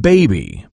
baby.